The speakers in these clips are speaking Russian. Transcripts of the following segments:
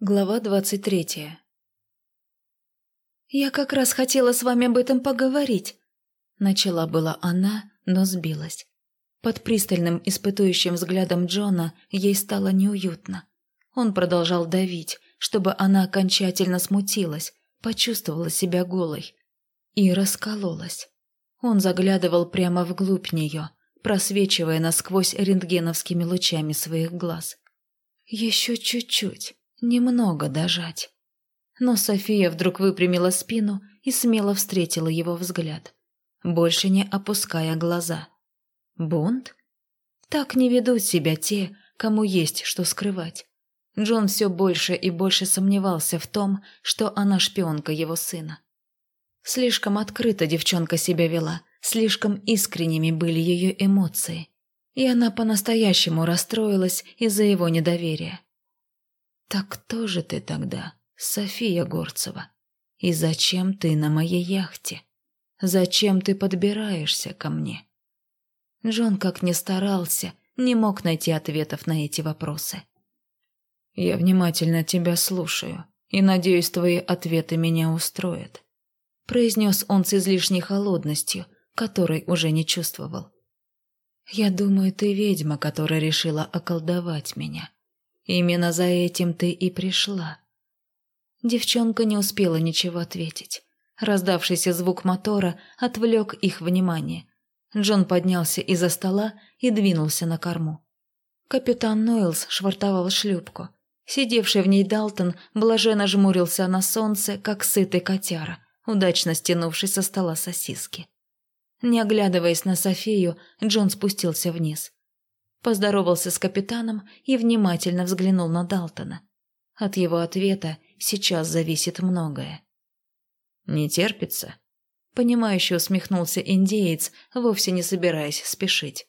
Глава двадцать третья. «Я как раз хотела с вами об этом поговорить», – начала была она, но сбилась. Под пристальным испытующим взглядом Джона ей стало неуютно. Он продолжал давить, чтобы она окончательно смутилась, почувствовала себя голой. И раскололась. Он заглядывал прямо вглубь нее, просвечивая насквозь рентгеновскими лучами своих глаз. «Еще чуть-чуть». Немного дожать. Но София вдруг выпрямила спину и смело встретила его взгляд, больше не опуская глаза. Бунт? Так не ведут себя те, кому есть что скрывать. Джон все больше и больше сомневался в том, что она шпионка его сына. Слишком открыто девчонка себя вела, слишком искренними были ее эмоции, и она по-настоящему расстроилась из-за его недоверия. «Так кто же ты тогда, София Горцева? И зачем ты на моей яхте? Зачем ты подбираешься ко мне?» Джон, как ни старался, не мог найти ответов на эти вопросы. «Я внимательно тебя слушаю, и надеюсь, твои ответы меня устроят», произнес он с излишней холодностью, которой уже не чувствовал. «Я думаю, ты ведьма, которая решила околдовать меня. Именно за этим ты и пришла». Девчонка не успела ничего ответить. Раздавшийся звук мотора отвлек их внимание. Джон поднялся из-за стола и двинулся на корму. Капитан Нойлс швартовал шлюпку. Сидевший в ней Далтон блаженно жмурился на солнце, как сытый котяра, удачно стянувший со стола сосиски. Не оглядываясь на Софию, Джон спустился вниз поздоровался с капитаном и внимательно взглянул на Далтона. От его ответа сейчас зависит многое. «Не терпится?» Понимающе усмехнулся индеец, вовсе не собираясь спешить.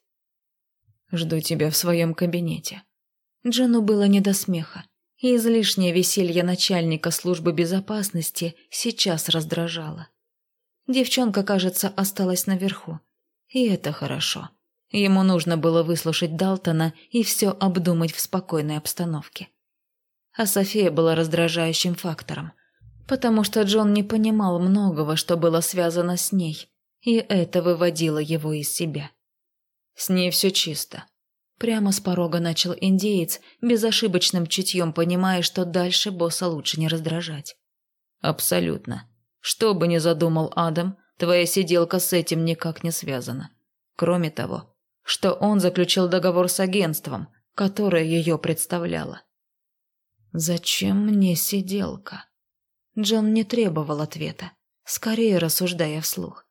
«Жду тебя в своем кабинете». Джону было не до смеха, и излишнее веселье начальника службы безопасности сейчас раздражало. Девчонка, кажется, осталась наверху, и это хорошо. Ему нужно было выслушать Далтона и все обдумать в спокойной обстановке. А София была раздражающим фактором, потому что Джон не понимал многого, что было связано с ней, и это выводило его из себя. «С ней все чисто», Прямо с порога начал индеец, безошибочным чутьем понимая, что дальше босса лучше не раздражать. «Абсолютно. Что бы ни задумал Адам, твоя сиделка с этим никак не связана. Кроме того, что он заключил договор с агентством, которое ее представляло. «Зачем мне сиделка?» Джон не требовал ответа, скорее рассуждая вслух.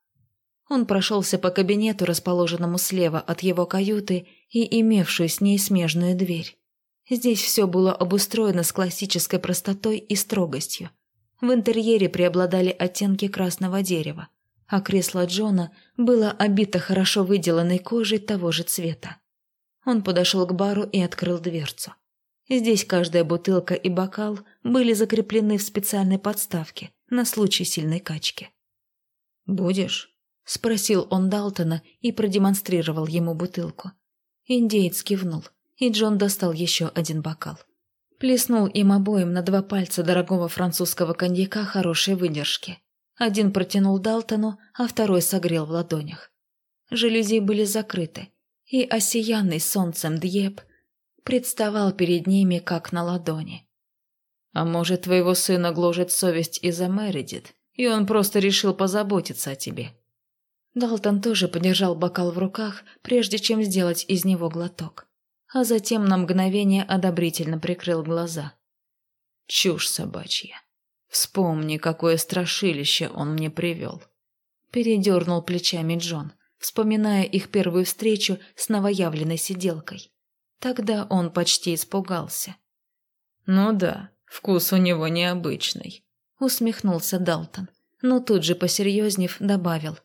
Он прошелся по кабинету, расположенному слева от его каюты и имевшую с ней смежную дверь. Здесь все было обустроено с классической простотой и строгостью. В интерьере преобладали оттенки красного дерева, а кресло Джона было обито хорошо выделанной кожей того же цвета. Он подошел к бару и открыл дверцу. Здесь каждая бутылка и бокал были закреплены в специальной подставке на случай сильной качки. «Будешь?» – спросил он Далтона и продемонстрировал ему бутылку. Индеец кивнул, и Джон достал еще один бокал. Плеснул им обоим на два пальца дорогого французского коньяка хорошей выдержки – один протянул Далтону, а второй согрел в ладонях. Жалюзи были закрыты, и осиянный солнцем Дьеп представал перед ними как на ладони. «А может, твоего сына гложет совесть из-за Мередит, и он просто решил позаботиться о тебе?» Далтон тоже подержал бокал в руках, прежде чем сделать из него глоток, а затем на мгновение одобрительно прикрыл глаза. «Чушь собачья. Вспомни, какое страшилище он мне привел. Передернул плечами Джон, вспоминая их первую встречу с новоявленной сиделкой. Тогда он почти испугался. «Ну да, вкус у него необычный», — усмехнулся Далтон, но тут же посерьезнев добавил.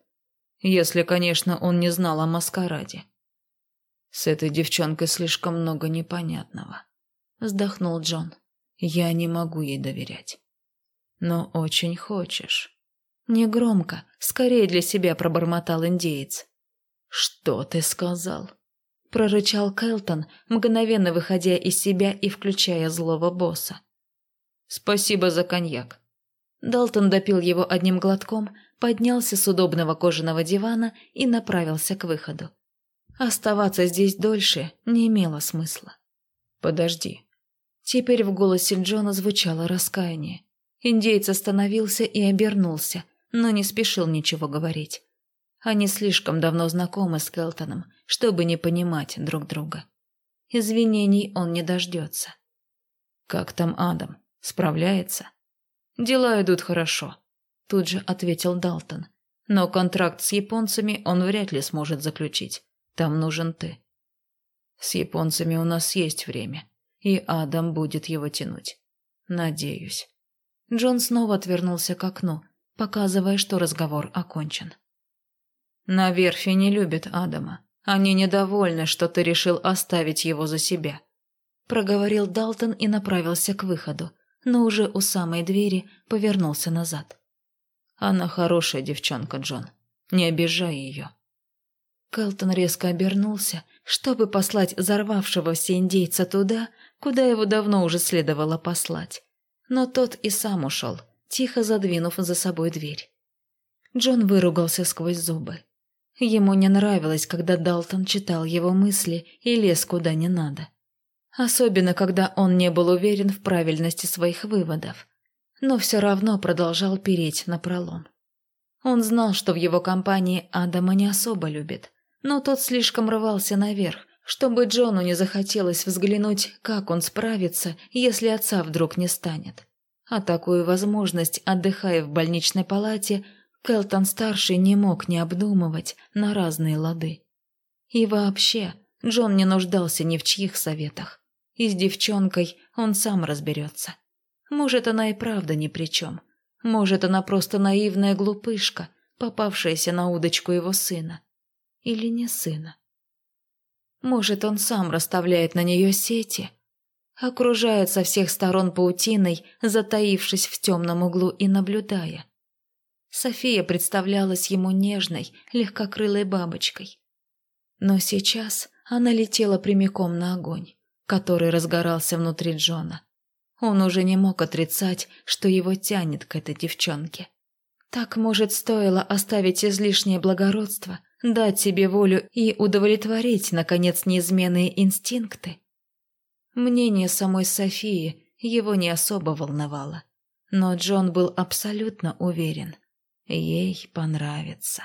«Если, конечно, он не знал о маскараде». «С этой девчонкой слишком много непонятного», — вздохнул Джон. «Я не могу ей доверять» но очень хочешь». Негромко, скорее для себя пробормотал индеец. «Что ты сказал?» Прорычал Келтон, мгновенно выходя из себя и включая злого босса. Спасибо за коньяк. Далтон допил его одним глотком, поднялся с удобного кожаного дивана и направился к выходу. Оставаться здесь дольше не имело смысла. «Подожди». Теперь в голосе Джона звучало раскаяние. Индеец остановился и обернулся, но не спешил ничего говорить. Они слишком давно знакомы с Келтоном, чтобы не понимать друг друга. Извинений он не дождется. «Как там Адам? Справляется?» «Дела идут хорошо», – тут же ответил Далтон. «Но контракт с японцами он вряд ли сможет заключить. Там нужен ты». «С японцами у нас есть время, и Адам будет его тянуть. Надеюсь». Джон снова отвернулся к окну, показывая, что разговор окончен. «На верфи не любят Адама. Они недовольны, что ты решил оставить его за себя», – проговорил Далтон и направился к выходу, но уже у самой двери повернулся назад. «Она хорошая девчонка, Джон. Не обижай ее». Келтон резко обернулся, чтобы послать взорвавшегося индейца туда, куда его давно уже следовало послать. Но тот и сам ушел, тихо задвинув за собой дверь. Джон выругался сквозь зубы. Ему не нравилось, когда Далтон читал его мысли и лез куда не надо. Особенно, когда он не был уверен в правильности своих выводов. Но все равно продолжал переть на пролом. Он знал, что в его компании Адама не особо любит, но тот слишком рвался наверх, чтобы Джону не захотелось взглянуть, как он справится, если отца вдруг не станет. А такую возможность, отдыхая в больничной палате, Келтон-старший не мог не обдумывать на разные лады. И вообще, Джон не нуждался ни в чьих советах. И с девчонкой он сам разберется. Может, она и правда ни при чем. Может, она просто наивная глупышка, попавшаяся на удочку его сына. Или не сына. Может, он сам расставляет на нее сети, окружает со всех сторон паутиной, затаившись в темном углу и наблюдая. София представлялась ему нежной, легкокрылой бабочкой. Но сейчас она летела прямиком на огонь, который разгорался внутри Джона. Он уже не мог отрицать, что его тянет к этой девчонке. Так, может, стоило оставить излишнее благородство, дать себе волю и удовлетворить, наконец, неизменные инстинкты? Мнение самой Софии его не особо волновало, но Джон был абсолютно уверен – ей понравится.